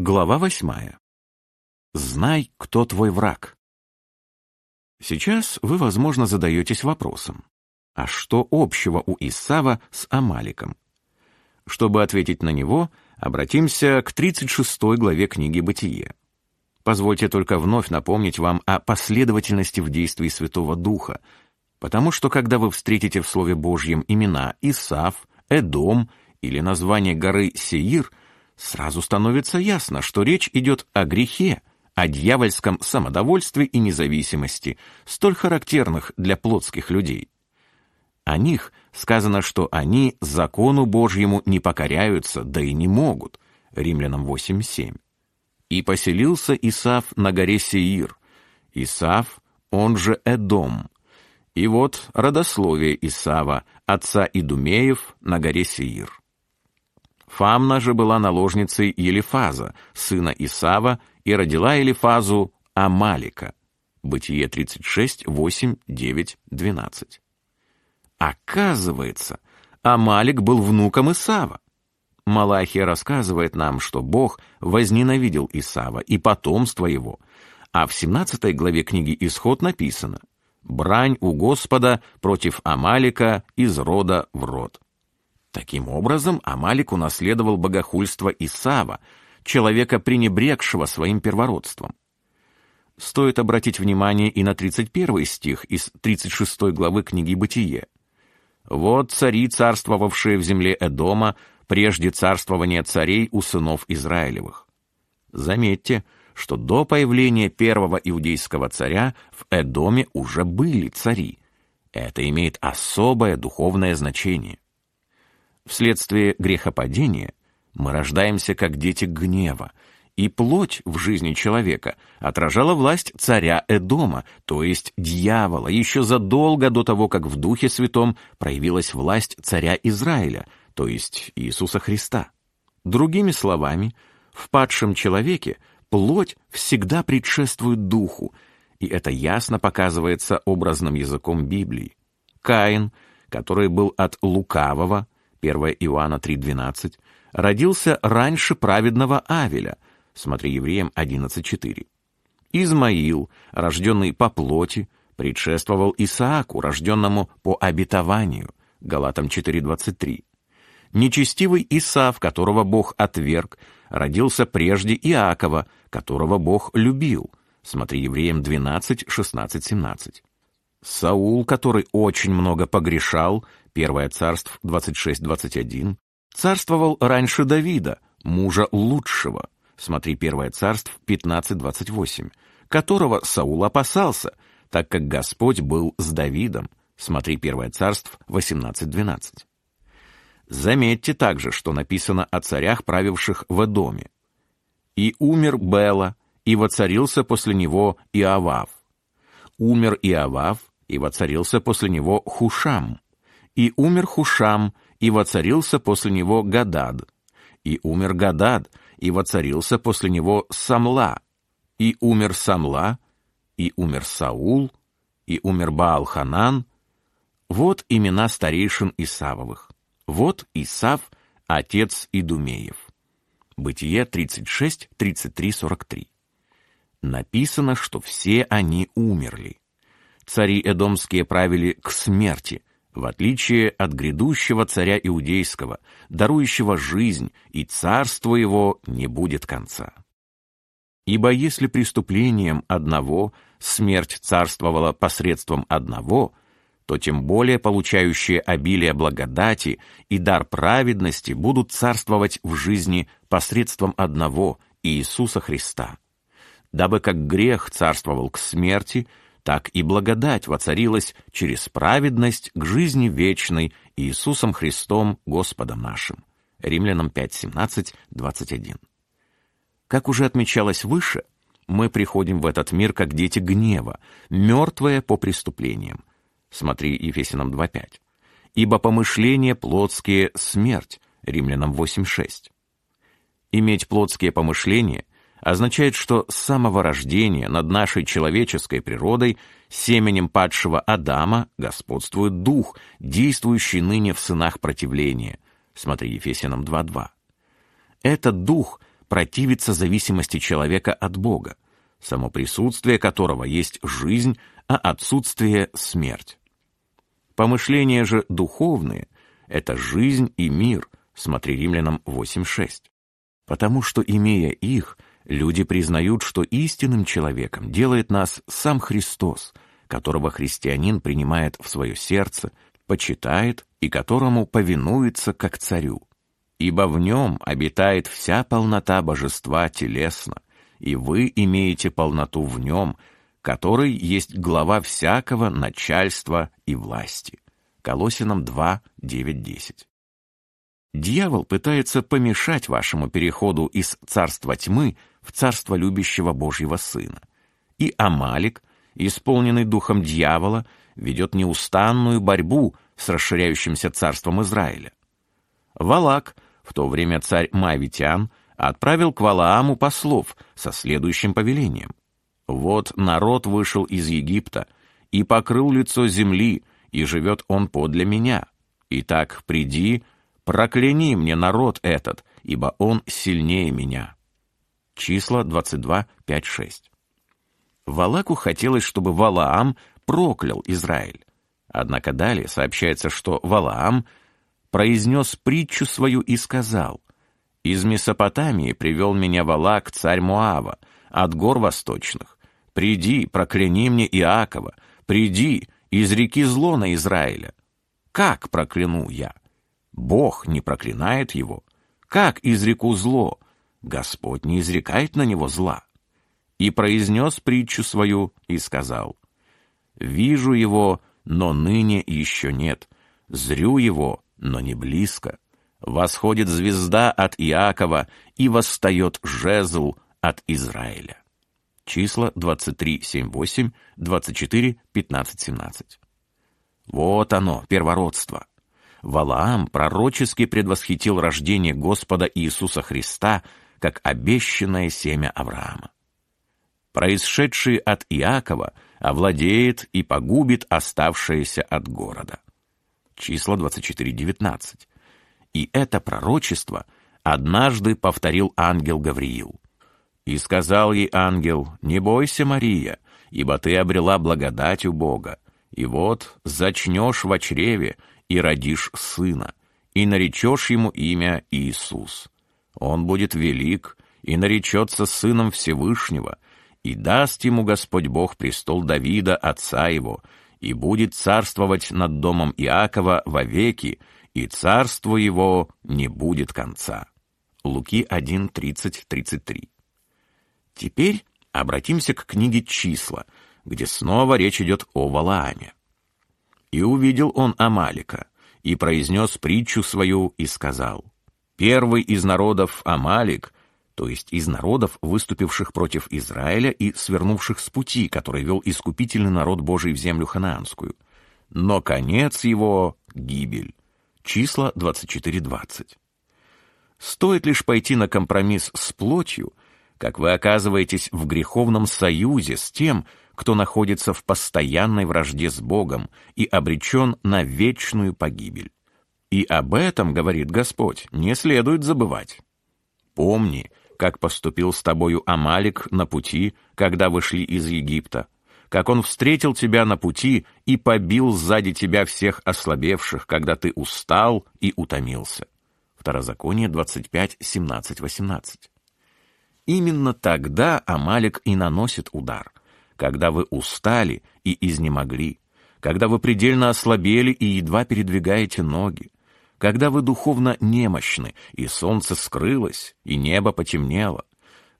Глава восьмая. Знай, кто твой враг. Сейчас вы, возможно, задаетесь вопросом, а что общего у Исава с Амаликом? Чтобы ответить на него, обратимся к 36 главе книги «Бытие». Позвольте только вновь напомнить вам о последовательности в действии Святого Духа, потому что когда вы встретите в Слове Божьем имена Исав, Эдом или название горы Сеир, сразу становится ясно, что речь идет о грехе, о дьявольском самодовольстве и независимости, столь характерных для плотских людей. О них сказано, что они закону Божьему не покоряются, да и не могут. Римлянам 8.7. И поселился Исав на горе Сеир. Исав, он же Эдом. И вот родословие Исава, отца Идумеев, на горе Сеир. Фамна же была наложницей Елифаза, сына Исава, и родила Елифазу Амалика. Бытие 36, 8, 9, 12. Оказывается, Амалик был внуком Исава. Малахия рассказывает нам, что Бог возненавидел Исава и потомство его, а в 17 главе книги «Исход» написано «Брань у Господа против Амалика из рода в род». Таким образом, Амалик унаследовал богохульство Исава, человека, пренебрегшего своим первородством. Стоит обратить внимание и на 31 стих из 36 главы книги «Бытие». «Вот цари, царствовавшие в земле Эдома, прежде царствования царей у сынов Израилевых». Заметьте, что до появления первого иудейского царя в Эдоме уже были цари. Это имеет особое духовное значение. Вследствие грехопадения мы рождаемся как дети гнева, и плоть в жизни человека отражала власть царя Эдома, то есть дьявола, еще задолго до того, как в Духе Святом проявилась власть царя Израиля, то есть Иисуса Христа. Другими словами, в падшем человеке плоть всегда предшествует Духу, и это ясно показывается образным языком Библии. Каин, который был от лукавого, 1 Иоанна 3.12, родился раньше праведного Авеля, смотри Евреям 11.4. Измаил, рожденный по плоти, предшествовал Исааку, рожденному по обетованию, Галатам 4.23. Нечестивый Исав, которого Бог отверг, родился прежде Иакова, которого Бог любил, смотри Евреям 12, 16, 17. Саул, который очень много погрешал, Первое царство 26-21, царствовал раньше Давида, мужа лучшего, смотри Первое царство 15-28, которого Саул опасался, так как Господь был с Давидом, смотри Первое царство 18-12. Заметьте также, что написано о царях, правивших в Эдоме. «И умер Бела, и воцарился после него Иовав. Умер Иовав, и воцарился после него Хушам. И умер Хушам, и воцарился после него Гадад. И умер Гадад, и воцарился после него Самла. И умер Самла, и умер Саул, и умер Баал-Ханан. Вот имена старейшин Исавовых. Вот Исав, отец Идумеев. Бытие 36, 33, 43. Написано, что все они умерли. Цари Эдомские правили к смерти, в отличие от грядущего царя Иудейского, дарующего жизнь, и царство его не будет конца. Ибо если преступлением одного смерть царствовала посредством одного, то тем более получающие обилие благодати и дар праведности будут царствовать в жизни посредством одного Иисуса Христа. Дабы как грех царствовал к смерти, так и благодать воцарилась через праведность к жизни вечной Иисусом Христом Господом нашим. Римлянам 5, 17, 21. Как уже отмечалось выше, мы приходим в этот мир как дети гнева, мертвые по преступлениям. Смотри Ефесянам 2.5. Ибо помышления плотские — смерть. Римлянам 8.6. Иметь плотские помышления означает, что с самого рождения над нашей человеческой природой семенем падшего Адама господствует дух, действующий ныне в сынах противления. Смотри Ефесянам 2.2. Этот дух противится зависимости человека от Бога, само присутствие которого есть жизнь, а отсутствие — смерть. Помышления же духовные — это жизнь и мир, смотри Римлянам 8.6. Потому что, имея их, люди признают, что истинным человеком делает нас сам Христос, которого христианин принимает в свое сердце, почитает и которому повинуется как царю. Ибо в нем обитает вся полнота божества телесно, и вы имеете полноту в нем, который есть глава всякого начальства и власти. Колосинам 2, 9, 10. Дьявол пытается помешать вашему переходу из царства тьмы в царство любящего Божьего Сына. И Амалик, исполненный духом дьявола, ведет неустанную борьбу с расширяющимся царством Израиля. Валак, в то время царь Мавитян, отправил к Валааму послов со следующим повелением. «Вот народ вышел из Египта и покрыл лицо земли, и живет он подле меня. Итак, приди, прокляни мне народ этот, ибо он сильнее меня». Числа 22, 5, 6. Валаку хотелось, чтобы Валаам проклял Израиль. Однако далее сообщается, что Валаам произнес притчу свою и сказал, «Из Месопотамии привел меня Валак, царь Муава, от гор восточных. Приди, прокляни мне Иакова, приди, из реки зло на Израиля. Как прокляну я? Бог не проклинает его. Как изреку зло? Господь не изрекает на него зла. И произнес притчу свою и сказал, «Вижу его, но ныне еще нет. Зрю его, но не близко. Восходит звезда от Иакова, и восстает жезл от Израиля. Числа 23, 7, 8, 24, 15, 17. Вот оно, первородство. Валаам пророчески предвосхитил рождение Господа Иисуса Христа как обещанное семя Авраама. Происшедший от Иакова – овладеет и погубит оставшееся от города. Числа 24.19. И это пророчество однажды повторил ангел Гавриил. И сказал ей ангел, «Не бойся, Мария, ибо ты обрела благодать у Бога, и вот зачнешь в чреве и родишь сына, и наречешь ему имя Иисус. Он будет велик и наречется сыном Всевышнего, и даст ему Господь Бог престол Давида, отца его, и будет царствовать над домом Иакова вовеки, и царству его не будет конца». Луки 1, 30, 33. Теперь обратимся к книге «Числа», где снова речь идет о Валааме. «И увидел он Амалика, и произнес притчу свою, и сказал, «Первый из народов Амалик то есть из народов, выступивших против Израиля и свернувших с пути, который вел искупительный народ Божий в землю ханаанскую. Но конец его — гибель. Числа 24-20. Стоит лишь пойти на компромисс с плотью, как вы оказываетесь в греховном союзе с тем, кто находится в постоянной вражде с Богом и обречен на вечную погибель. И об этом, говорит Господь, не следует забывать. Помни, как поступил с тобою Амалик на пути, когда вышли из Египта, как он встретил тебя на пути и побил сзади тебя всех ослабевших, когда ты устал и утомился. Второзаконие 25, 17, 18. Именно тогда Амалик и наносит удар, когда вы устали и изнемогли, когда вы предельно ослабели и едва передвигаете ноги, когда вы духовно немощны, и солнце скрылось, и небо потемнело,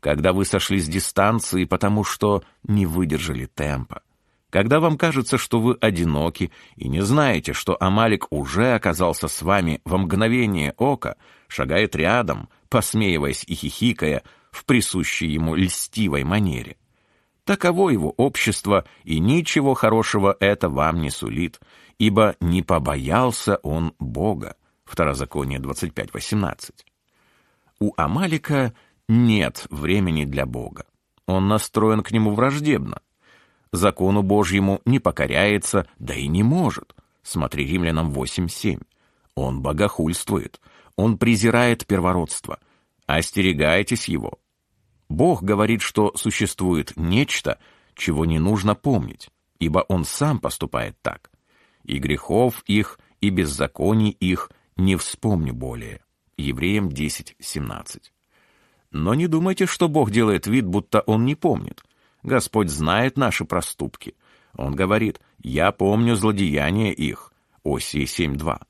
когда вы сошли с дистанции, потому что не выдержали темпа, когда вам кажется, что вы одиноки и не знаете, что Амалик уже оказался с вами во мгновение ока, шагает рядом, посмеиваясь и хихикая в присущей ему льстивой манере. Таково его общество, и ничего хорошего это вам не сулит, ибо не побоялся он Бога. Второзаконие 25.18. У Амалика нет времени для Бога. Он настроен к нему враждебно. Закону Божьему не покоряется, да и не может. Смотри Римлянам 8.7. Он богохульствует. Он презирает первородство. Остерегайтесь его. Бог говорит, что существует нечто, чего не нужно помнить, ибо Он сам поступает так. И грехов их, и беззаконий их не вспомню более. Евреям 10.17. Но не думайте, что Бог делает вид, будто Он не помнит. Господь знает наши проступки. Он говорит, «Я помню злодеяния их» Осии 7.2.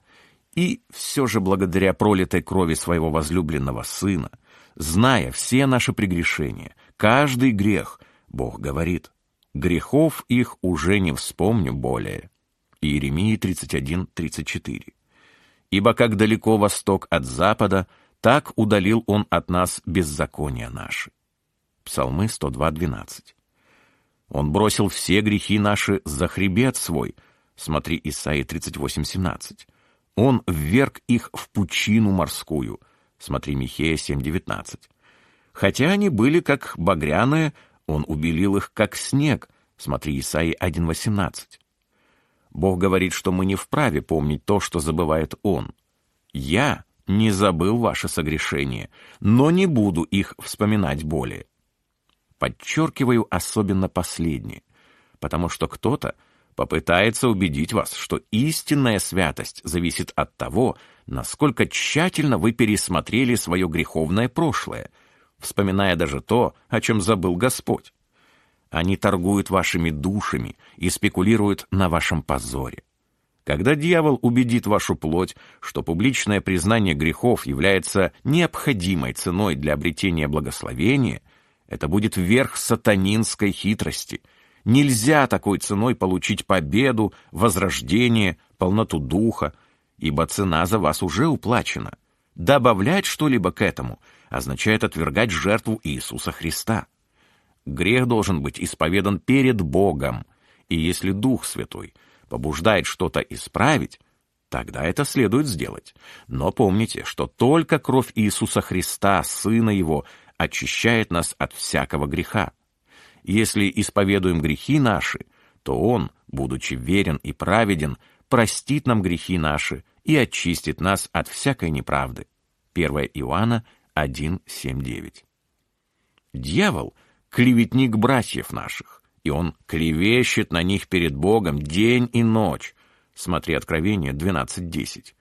И все же благодаря пролитой крови своего возлюбленного Сына, зная все наши прегрешения, каждый грех, Бог говорит, «Грехов их уже не вспомню более». Иеремии 31.34. «Ибо как далеко восток от запада, так удалил он от нас беззакония наши». Псалмы 102.12. Он бросил все грехи наши за хребет свой. Смотри Исаии 38.17. Он вверг их в пучину морскую. Смотри Михея 7.19. Хотя они были как багряные, он убелил их как снег. Смотри Исаии 1.18. Бог говорит, что мы не вправе помнить то, что забывает Он. Я не забыл ваше согрешение, но не буду их вспоминать более. Подчеркиваю особенно последнее, потому что кто-то попытается убедить вас, что истинная святость зависит от того, насколько тщательно вы пересмотрели свое греховное прошлое, вспоминая даже то, о чем забыл Господь. Они торгуют вашими душами и спекулируют на вашем позоре. Когда дьявол убедит вашу плоть, что публичное признание грехов является необходимой ценой для обретения благословения – это будет верх сатанинской хитрости. Нельзя такой ценой получить победу, возрождение, полноту духа, ибо цена за вас уже уплачена. Добавлять что-либо к этому означает отвергать жертву Иисуса Христа. Грех должен быть исповедан перед Богом, и если Дух Святой побуждает что-то исправить, тогда это следует сделать. Но помните, что только кровь Иисуса Христа, Сына Его, очищает нас от всякого греха. Если исповедуем грехи наши, то Он, будучи верен и праведен, простит нам грехи наши и очистит нас от всякой неправды. 1 Иоанна 1, 7, 9. Дьявол — клеветник братьев наших, и он клевещет на них перед Богом день и ночь. Смотри Откровение 12.10.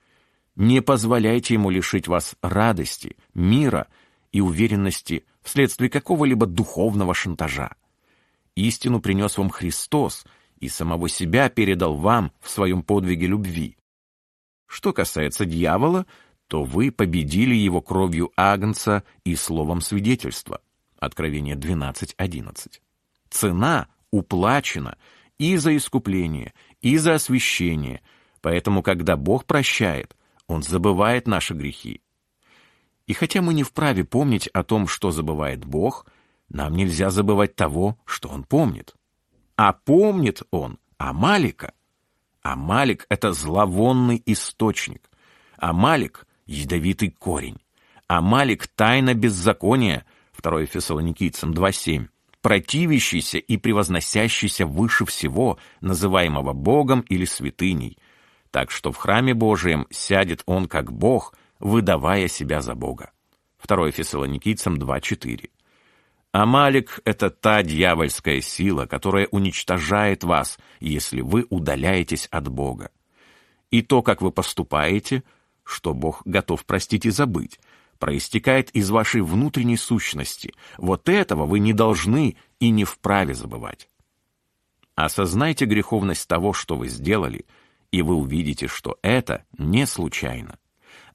Не позволяйте ему лишить вас радости, мира и уверенности вследствие какого-либо духовного шантажа. Истину принес вам Христос и самого себя передал вам в своем подвиге любви. Что касается дьявола, то вы победили его кровью Агнца и словом свидетельства. Откровение 12.11. Цена уплачена и за искупление, и за освящение, поэтому, когда Бог прощает, Он забывает наши грехи и хотя мы не вправе помнить о том, что забывает Бог, нам нельзя забывать того, что Он помнит. А помнит Он Амалика. Амалик — это зловонный источник. Амалик — ядовитый корень. Амалик — тайна беззакония, 2 Фессалоникийцам 2.7, противящийся и превозносящийся выше всего, называемого Богом или святыней. Так что в храме Божием сядет он как Бог — выдавая себя за Бога. 2 Фессалоникийцам 2.4. Амалик — это та дьявольская сила, которая уничтожает вас, если вы удаляетесь от Бога. И то, как вы поступаете, что Бог готов простить и забыть, проистекает из вашей внутренней сущности. Вот этого вы не должны и не вправе забывать. Осознайте греховность того, что вы сделали, и вы увидите, что это не случайно.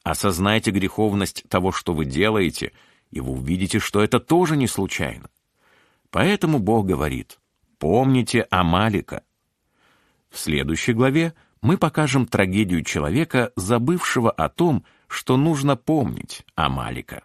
Осознайте греховность того, что вы делаете, и вы увидите, что это тоже не случайно. Поэтому Бог говорит, помните Амалика. В следующей главе мы покажем трагедию человека, забывшего о том, что нужно помнить Амалика.